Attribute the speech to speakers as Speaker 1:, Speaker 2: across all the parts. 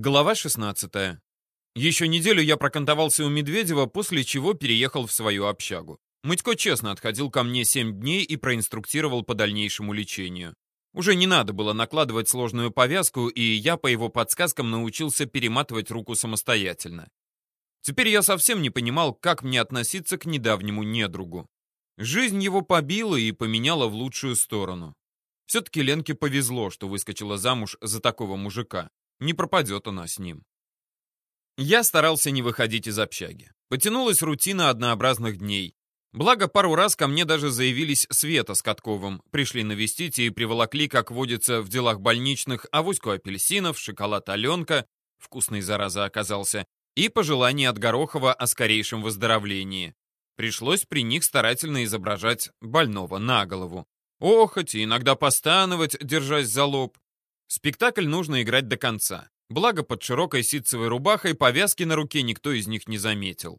Speaker 1: Глава 16. Еще неделю я прокантовался у Медведева, после чего переехал в свою общагу. Мытько честно отходил ко мне 7 дней и проинструктировал по дальнейшему лечению. Уже не надо было накладывать сложную повязку, и я по его подсказкам научился перематывать руку самостоятельно. Теперь я совсем не понимал, как мне относиться к недавнему недругу. Жизнь его побила и поменяла в лучшую сторону. Все-таки Ленке повезло, что выскочила замуж за такого мужика. Не пропадет она с ним. Я старался не выходить из общаги. Потянулась рутина однообразных дней. Благо, пару раз ко мне даже заявились Света с Катковым. Пришли навестить и приволокли, как водится в делах больничных, авоську апельсинов, шоколад Аленка, вкусный зараза оказался, и пожелание от Горохова о скорейшем выздоровлении. Пришлось при них старательно изображать больного на голову. Охоть и иногда постановать, держась за лоб. Спектакль нужно играть до конца. Благо, под широкой ситцевой рубахой повязки на руке никто из них не заметил.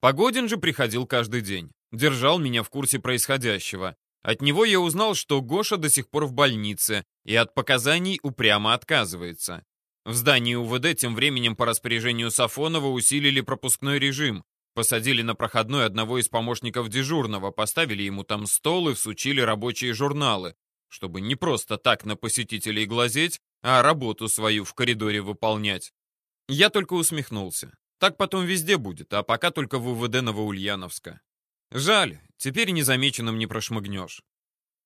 Speaker 1: Погодин же приходил каждый день. Держал меня в курсе происходящего. От него я узнал, что Гоша до сих пор в больнице и от показаний упрямо отказывается. В здании УВД тем временем по распоряжению Сафонова усилили пропускной режим. Посадили на проходной одного из помощников дежурного, поставили ему там стол и всучили рабочие журналы, чтобы не просто так на посетителей глазеть, а работу свою в коридоре выполнять. Я только усмехнулся. Так потом везде будет, а пока только в УВД Новоульяновска. Жаль, теперь незамеченным не прошмыгнешь.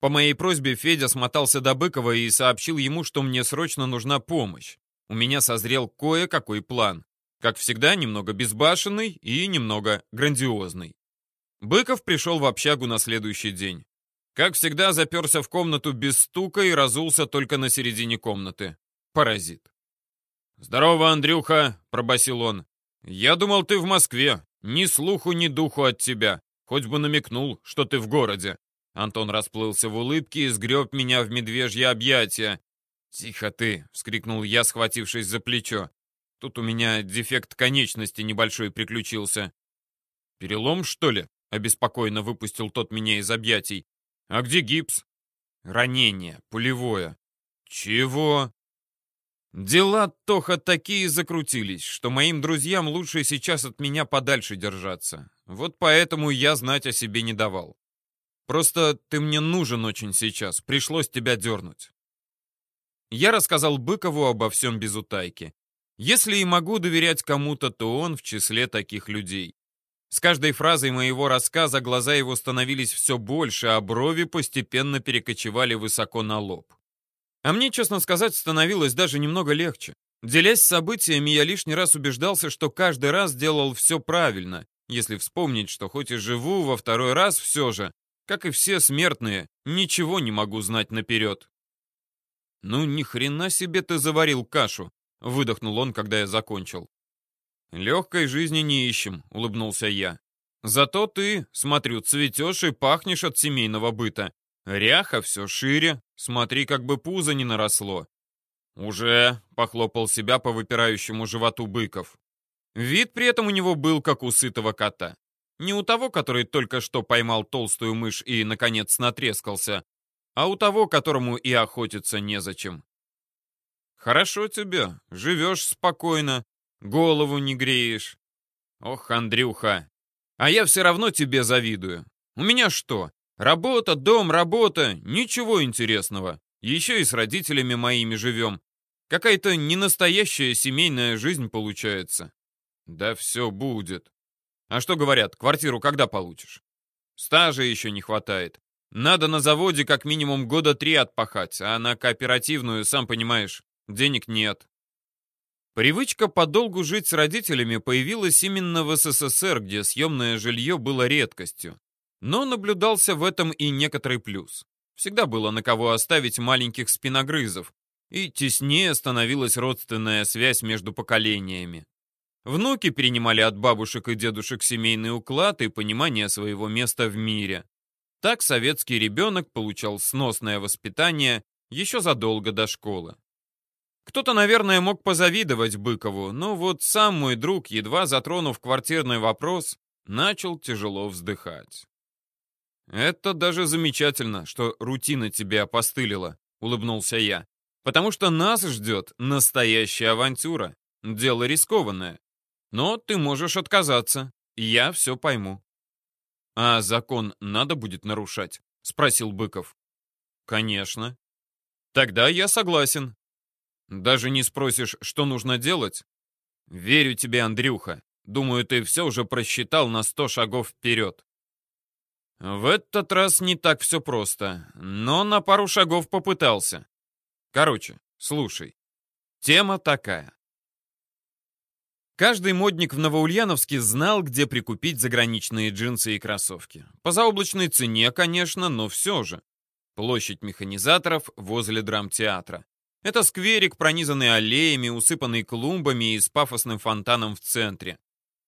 Speaker 1: По моей просьбе Федя смотался до Быкова и сообщил ему, что мне срочно нужна помощь. У меня созрел кое-какой план. Как всегда, немного безбашенный и немного грандиозный. Быков пришел в общагу на следующий день. Как всегда, заперся в комнату без стука и разулся только на середине комнаты. Паразит. «Здорово, Андрюха!» — пробасил он. «Я думал, ты в Москве. Ни слуху, ни духу от тебя. Хоть бы намекнул, что ты в городе». Антон расплылся в улыбке и сгреб меня в медвежье объятия. «Тихо ты!» — вскрикнул я, схватившись за плечо. «Тут у меня дефект конечности небольшой приключился». «Перелом, что ли?» — обеспокоенно выпустил тот меня из объятий. А где гипс? Ранение, пулевое. Чего? Дела, Тоха, такие закрутились, что моим друзьям лучше сейчас от меня подальше держаться. Вот поэтому я знать о себе не давал. Просто ты мне нужен очень сейчас, пришлось тебя дернуть. Я рассказал Быкову обо всем без утайки. Если и могу доверять кому-то, то он в числе таких людей. С каждой фразой моего рассказа глаза его становились все больше, а брови постепенно перекочевали высоко на лоб. А мне, честно сказать, становилось даже немного легче. Делясь событиями, я лишний раз убеждался, что каждый раз делал все правильно, если вспомнить, что хоть и живу во второй раз все же, как и все смертные, ничего не могу знать наперед. «Ну, ни хрена себе ты заварил кашу!» — выдохнул он, когда я закончил. «Легкой жизни не ищем», — улыбнулся я. «Зато ты, смотрю, цветешь и пахнешь от семейного быта. Ряха все шире, смотри, как бы пузо не наросло». «Уже», — похлопал себя по выпирающему животу быков. Вид при этом у него был, как у сытого кота. Не у того, который только что поймал толстую мышь и, наконец, натрескался, а у того, которому и охотиться незачем. «Хорошо тебе, живешь спокойно, Голову не греешь. Ох, Андрюха, а я все равно тебе завидую. У меня что? Работа, дом, работа, ничего интересного. Еще и с родителями моими живем. Какая-то ненастоящая семейная жизнь получается. Да все будет. А что говорят, квартиру когда получишь? Стажа еще не хватает. Надо на заводе как минимум года три отпахать, а на кооперативную, сам понимаешь, денег нет. Привычка подолгу жить с родителями появилась именно в СССР, где съемное жилье было редкостью. Но наблюдался в этом и некоторый плюс. Всегда было на кого оставить маленьких спиногрызов, и теснее становилась родственная связь между поколениями. Внуки перенимали от бабушек и дедушек семейный уклад и понимание своего места в мире. Так советский ребенок получал сносное воспитание еще задолго до школы. Кто-то, наверное, мог позавидовать Быкову, но вот сам мой друг, едва затронув квартирный вопрос, начал тяжело вздыхать. «Это даже замечательно, что рутина тебе опостылила», — улыбнулся я. Потому что нас ждет настоящая авантюра. Дело рискованное. Но ты можешь отказаться. Я все пойму. А закон надо будет нарушать? Спросил Быков. Конечно. Тогда я согласен. Даже не спросишь, что нужно делать? Верю тебе, Андрюха. Думаю, ты все уже просчитал на сто шагов вперед. В этот раз не так все просто, но на пару шагов попытался. Короче, слушай. Тема такая. Каждый модник в Новоульяновске знал, где прикупить заграничные джинсы и кроссовки. По заоблачной цене, конечно, но все же. Площадь механизаторов возле драмтеатра. Это скверик, пронизанный аллеями, усыпанный клумбами и с пафосным фонтаном в центре.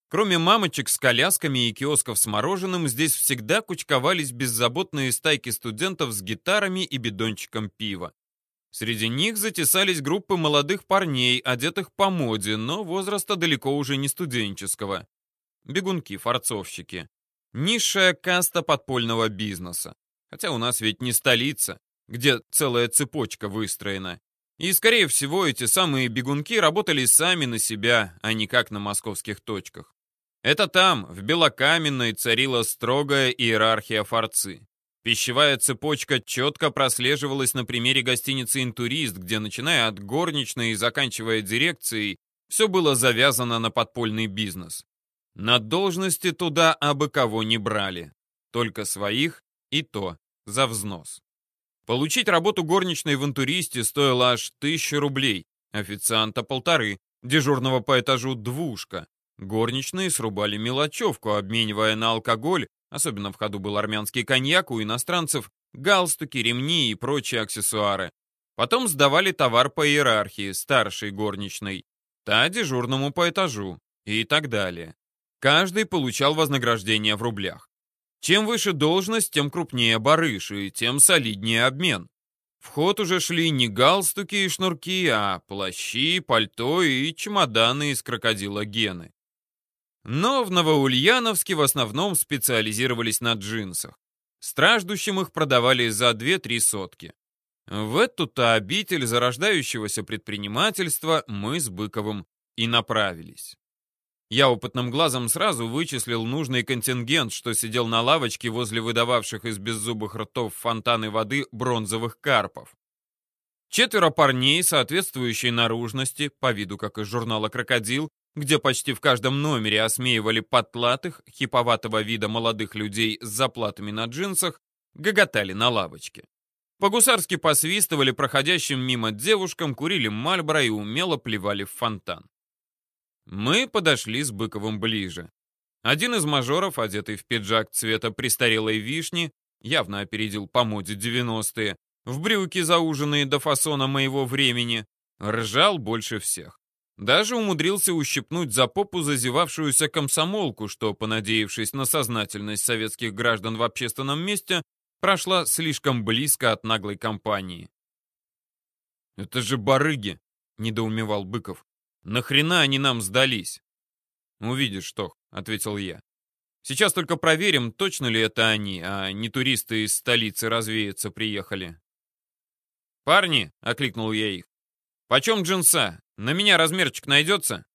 Speaker 1: Кроме мамочек с колясками и киосков с мороженым, здесь всегда кучковались беззаботные стайки студентов с гитарами и бидончиком пива. Среди них затесались группы молодых парней, одетых по моде, но возраста далеко уже не студенческого. Бегунки-форцовщики. Низшая каста подпольного бизнеса. Хотя у нас ведь не столица, где целая цепочка выстроена. И, скорее всего, эти самые бегунки работали сами на себя, а не как на московских точках. Это там, в Белокаменной, царила строгая иерархия форцы. Пищевая цепочка четко прослеживалась на примере гостиницы «Интурист», где, начиная от горничной и заканчивая дирекцией, все было завязано на подпольный бизнес. На должности туда абы кого не брали. Только своих и то за взнос. Получить работу горничной в «Интуристе» стоило аж тысячу рублей, официанта полторы, дежурного по этажу двушка. Горничные срубали мелочевку, обменивая на алкоголь, особенно в ходу был армянский коньяк у иностранцев, галстуки, ремни и прочие аксессуары. Потом сдавали товар по иерархии, старшей горничной, та дежурному по этажу и так далее. Каждый получал вознаграждение в рублях. Чем выше должность, тем крупнее барыш и тем солиднее обмен. В ход уже шли не галстуки и шнурки, а плащи, пальто и чемоданы из крокодила Гены. Но в Новоульяновске в основном специализировались на джинсах. Страждущим их продавали за 2-3 сотки. В эту-то обитель зарождающегося предпринимательства мы с Быковым и направились. Я опытным глазом сразу вычислил нужный контингент, что сидел на лавочке возле выдававших из беззубых ртов фонтаны воды бронзовых карпов. Четверо парней соответствующей наружности, по виду как из журнала «Крокодил», где почти в каждом номере осмеивали потлатых, хиповатого вида молодых людей с заплатами на джинсах, гоготали на лавочке. По-гусарски посвистывали проходящим мимо девушкам, курили мальборо и умело плевали в фонтан. Мы подошли с Быковым ближе. Один из мажоров, одетый в пиджак цвета престарелой вишни, явно опередил по моде 90-е, в брюки, зауженные до фасона моего времени, ржал больше всех. Даже умудрился ущипнуть за попу зазевавшуюся комсомолку, что, понадеявшись на сознательность советских граждан в общественном месте, прошла слишком близко от наглой компании. «Это же барыги!» — недоумевал Быков. «Нахрена они нам сдались?» «Увидишь, Тох», — ответил я. «Сейчас только проверим, точно ли это они, а не туристы из столицы развеяться приехали». «Парни!» — окликнул я их. «Почем джинса? На меня размерчик найдется?»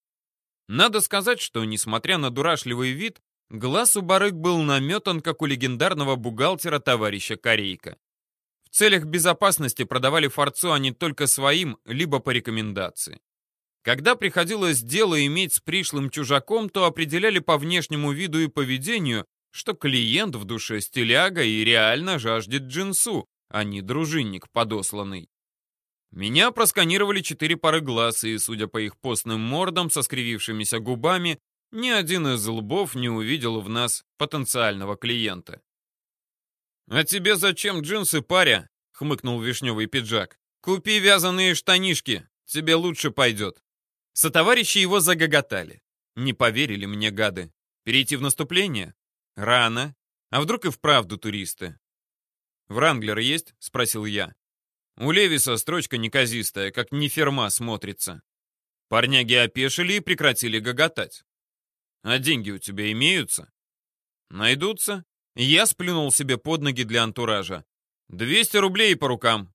Speaker 1: Надо сказать, что, несмотря на дурашливый вид, глаз у барык был наметан, как у легендарного бухгалтера товарища Корейка. В целях безопасности продавали форцу они только своим, либо по рекомендации. Когда приходилось дело иметь с пришлым чужаком, то определяли по внешнему виду и поведению, что клиент в душе стиляга и реально жаждет джинсу, а не дружинник подосланный. Меня просканировали четыре пары глаз, и, судя по их постным мордам со скривившимися губами, ни один из лбов не увидел в нас потенциального клиента. «А тебе зачем джинсы, паря?» — хмыкнул вишневый пиджак. «Купи вязаные штанишки, тебе лучше пойдет». Сотоварищи его загоготали. Не поверили мне гады. Перейти в наступление? Рано. А вдруг и вправду туристы? «Вранглер есть?» — спросил я. У Левиса строчка неказистая, как неферма смотрится. Парняги опешили и прекратили гоготать. А деньги у тебя имеются? Найдутся? Я сплюнул себе под ноги для антуража. Двести рублей по рукам.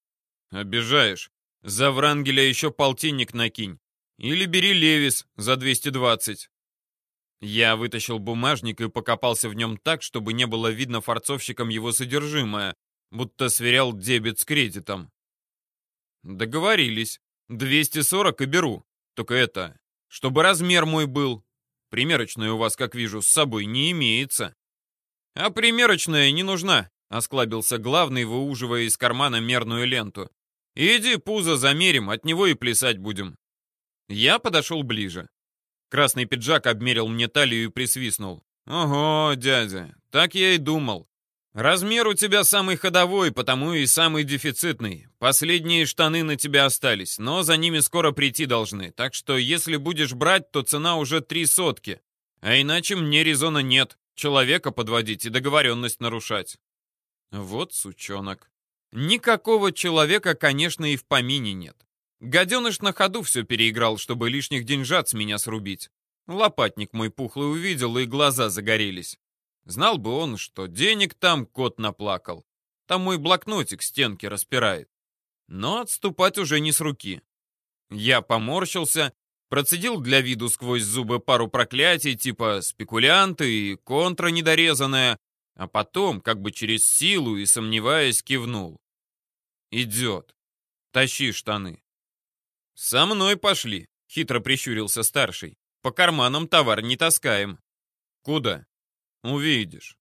Speaker 1: Обижаешь. За Врангеля еще полтинник накинь. Или бери Левис за 220. Я вытащил бумажник и покопался в нем так, чтобы не было видно форцовщикам его содержимое, будто сверял дебет с кредитом. Договорились. 240 и беру. Только это, чтобы размер мой был. Примерочная у вас, как вижу, с собой не имеется. А примерочная не нужна, осклабился главный, выуживая из кармана мерную ленту. Иди пузо замерим, от него и плясать будем. Я подошел ближе. Красный пиджак обмерил мне талию и присвистнул. «Ого, дядя, так я и думал. Размер у тебя самый ходовой, потому и самый дефицитный. Последние штаны на тебя остались, но за ними скоро прийти должны. Так что если будешь брать, то цена уже три сотки. А иначе мне резона нет. Человека подводить и договоренность нарушать». Вот сучонок. Никакого человека, конечно, и в помине нет. Гаденыш на ходу все переиграл, чтобы лишних деньжат с меня срубить. Лопатник мой пухлый увидел, и глаза загорелись. Знал бы он, что денег там кот наплакал. Там мой блокнотик стенки распирает. Но отступать уже не с руки. Я поморщился, процедил для виду сквозь зубы пару проклятий, типа «спекулянты» и «контра недорезанная», а потом, как бы через силу и сомневаясь, кивнул. «Идет. Тащи штаны». «Со мной пошли», — хитро прищурился старший. «По карманам товар не таскаем». «Куда?» «Увидишь».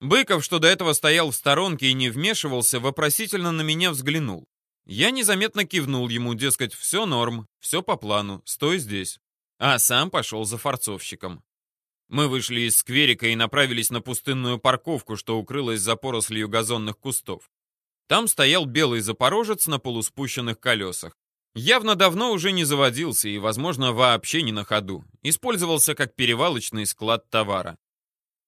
Speaker 1: Быков, что до этого стоял в сторонке и не вмешивался, вопросительно на меня взглянул. Я незаметно кивнул ему, дескать, все норм, все по плану, стой здесь. А сам пошел за форцовщиком. Мы вышли из скверика и направились на пустынную парковку, что укрылась за порослью газонных кустов. Там стоял белый запорожец на полуспущенных колесах. Явно давно уже не заводился и, возможно, вообще не на ходу. Использовался как перевалочный склад товара.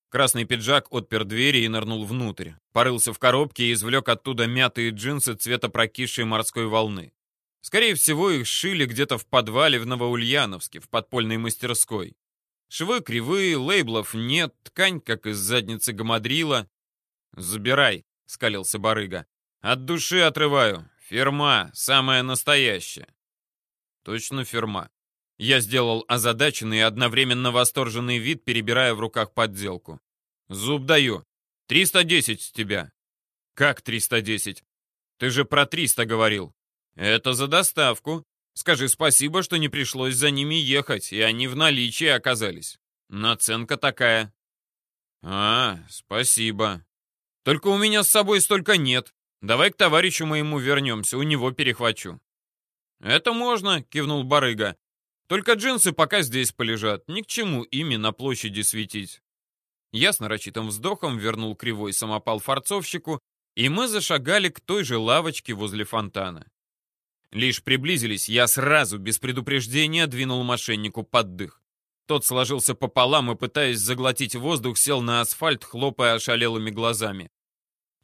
Speaker 1: Красный пиджак отпер двери и нырнул внутрь. Порылся в коробке и извлек оттуда мятые джинсы цвета прокисшей морской волны. Скорее всего, их сшили где-то в подвале в Новоульяновске, в подпольной мастерской. Швы кривые, лейблов нет, ткань, как из задницы гамадрила. «Забирай», — скалился барыга. «От души отрываю. Ферма, самая настоящая. Точно ферма. Я сделал озадаченный и одновременно восторженный вид, перебирая в руках подделку. Зуб даю. 310 с тебя. Как 310? Ты же про 300 говорил. Это за доставку. Скажи спасибо, что не пришлось за ними ехать, и они в наличии оказались. Наценка такая. А, спасибо. Только у меня с собой столько нет. Давай к товарищу моему вернемся, у него перехвачу». «Это можно», — кивнул барыга. «Только джинсы пока здесь полежат, ни к чему ими на площади светить». Я с нарочитым вздохом вернул кривой самопал форцовщику, и мы зашагали к той же лавочке возле фонтана. Лишь приблизились, я сразу, без предупреждения, двинул мошеннику под дых. Тот сложился пополам и, пытаясь заглотить воздух, сел на асфальт, хлопая ошалелыми глазами.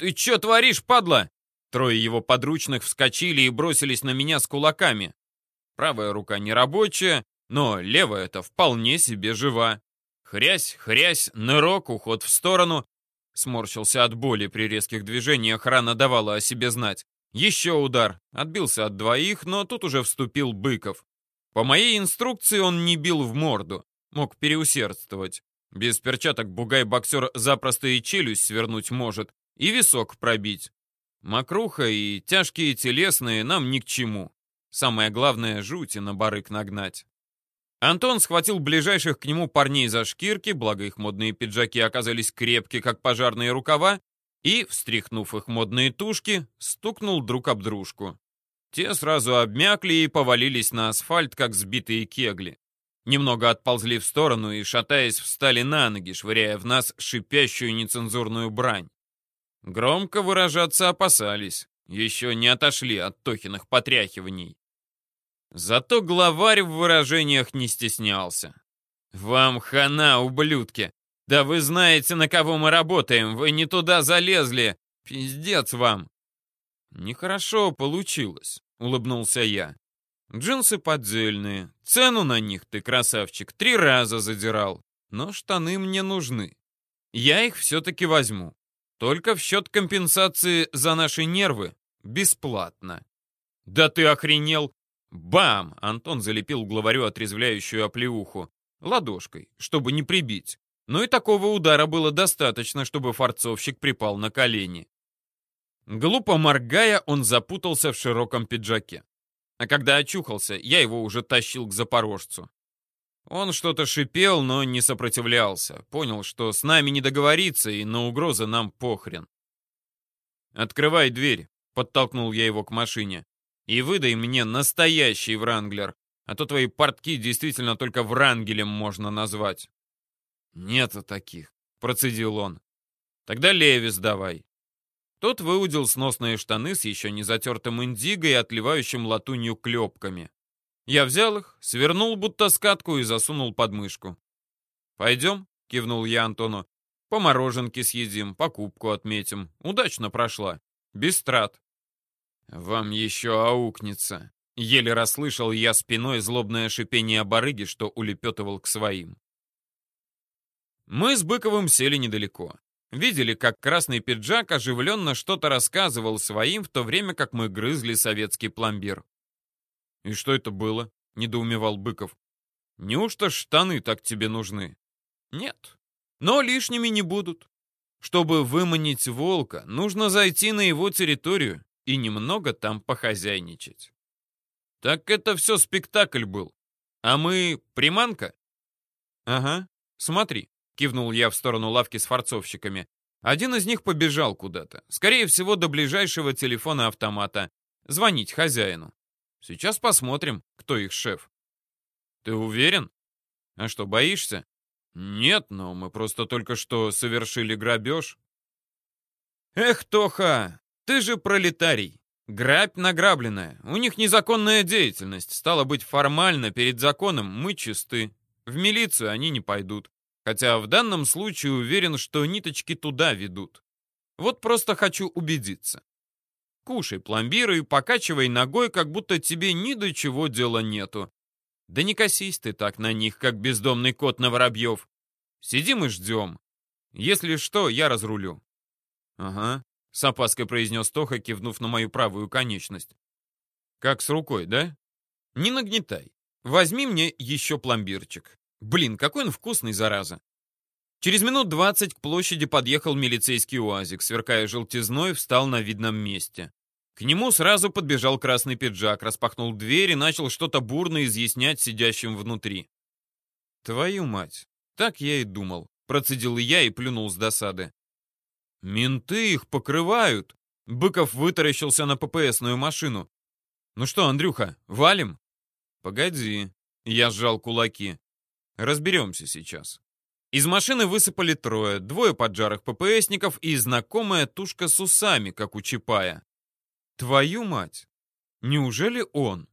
Speaker 1: «Ты что творишь, падла?» Трое его подручных вскочили и бросились на меня с кулаками. Правая рука не рабочая, но левая-то вполне себе жива. Хрясь, хрясь, нырок, уход в сторону. Сморщился от боли при резких движениях, рана давала о себе знать. Еще удар. Отбился от двоих, но тут уже вступил Быков. По моей инструкции он не бил в морду. Мог переусердствовать. Без перчаток бугай-боксер запросто и челюсть свернуть может, и висок пробить. Мокруха и тяжкие телесные нам ни к чему. Самое главное — жути на барык нагнать. Антон схватил ближайших к нему парней за шкирки, благо их модные пиджаки оказались крепкие, как пожарные рукава, и, встряхнув их модные тушки, стукнул друг об дружку. Те сразу обмякли и повалились на асфальт, как сбитые кегли. Немного отползли в сторону и, шатаясь, встали на ноги, швыряя в нас шипящую нецензурную брань. Громко выражаться опасались, еще не отошли от Тохиных потряхиваний. Зато главарь в выражениях не стеснялся. «Вам хана, ублюдки! Да вы знаете, на кого мы работаем, вы не туда залезли! Пиздец вам!» «Нехорошо получилось», — улыбнулся я. «Джинсы поддельные, цену на них ты, красавчик, три раза задирал, но штаны мне нужны. Я их все-таки возьму. Только в счет компенсации за наши нервы бесплатно. «Да ты охренел!» Бам! Антон залепил главарю отрезвляющую оплеуху. Ладошкой, чтобы не прибить. Но и такого удара было достаточно, чтобы форцовщик припал на колени. Глупо моргая, он запутался в широком пиджаке. А когда очухался, я его уже тащил к запорожцу. Он что-то шипел, но не сопротивлялся. Понял, что с нами не договориться, и на угрозы нам похрен. «Открывай дверь», — подтолкнул я его к машине. «И выдай мне настоящий Вранглер, а то твои портки действительно только Врангелем можно назвать». «Нету таких», — процедил он. «Тогда Левис давай». Тот выудил сносные штаны с еще не затертым индиго и отливающим латунью клепками. Я взял их, свернул будто скатку и засунул под мышку. «Пойдем?» — кивнул я Антону. «По мороженке съедим, покупку отметим. Удачно прошла. Без трат». «Вам еще аукнется», — еле расслышал я спиной злобное шипение барыги, что улепетывал к своим. Мы с Быковым сели недалеко. Видели, как красный пиджак оживленно что-то рассказывал своим, в то время как мы грызли советский пломбир. «И что это было?» — недоумевал Быков. «Неужто штаны так тебе нужны?» «Нет, но лишними не будут. Чтобы выманить волка, нужно зайти на его территорию и немного там похозяйничать». «Так это все спектакль был. А мы приманка?» «Ага, смотри», — кивнул я в сторону лавки с форцовщиками. Один из них побежал куда-то, скорее всего, до ближайшего телефона автомата, звонить хозяину. Сейчас посмотрим, кто их шеф. Ты уверен? А что, боишься? Нет, но мы просто только что совершили грабеж. Эх, Тоха, ты же пролетарий. Грабь награбленная. У них незаконная деятельность. Стало быть, формально перед законом мы чисты. В милицию они не пойдут. Хотя в данном случае уверен, что ниточки туда ведут. Вот просто хочу убедиться. Кушай пломбиры и покачивай ногой, как будто тебе ни до чего дела нету. Да не косись ты так на них, как бездомный кот на воробьев. Сидим и ждем. Если что, я разрулю. Ага, с опаской произнес Тоха, кивнув на мою правую конечность. Как с рукой, да? Не нагнетай. Возьми мне еще пломбирчик. Блин, какой он вкусный, зараза. Через минут двадцать к площади подъехал милицейский уазик, сверкая желтизной, встал на видном месте. К нему сразу подбежал красный пиджак, распахнул дверь и начал что-то бурно изъяснять сидящим внутри. «Твою мать! Так я и думал», — процедил я и плюнул с досады. «Менты их покрывают!» Быков вытаращился на ППСную машину. «Ну что, Андрюха, валим?» «Погоди», — я сжал кулаки. «Разберемся сейчас». Из машины высыпали трое, двое поджарых ППСников и знакомая тушка с усами, как у Чапая. Твою мать! Неужели он?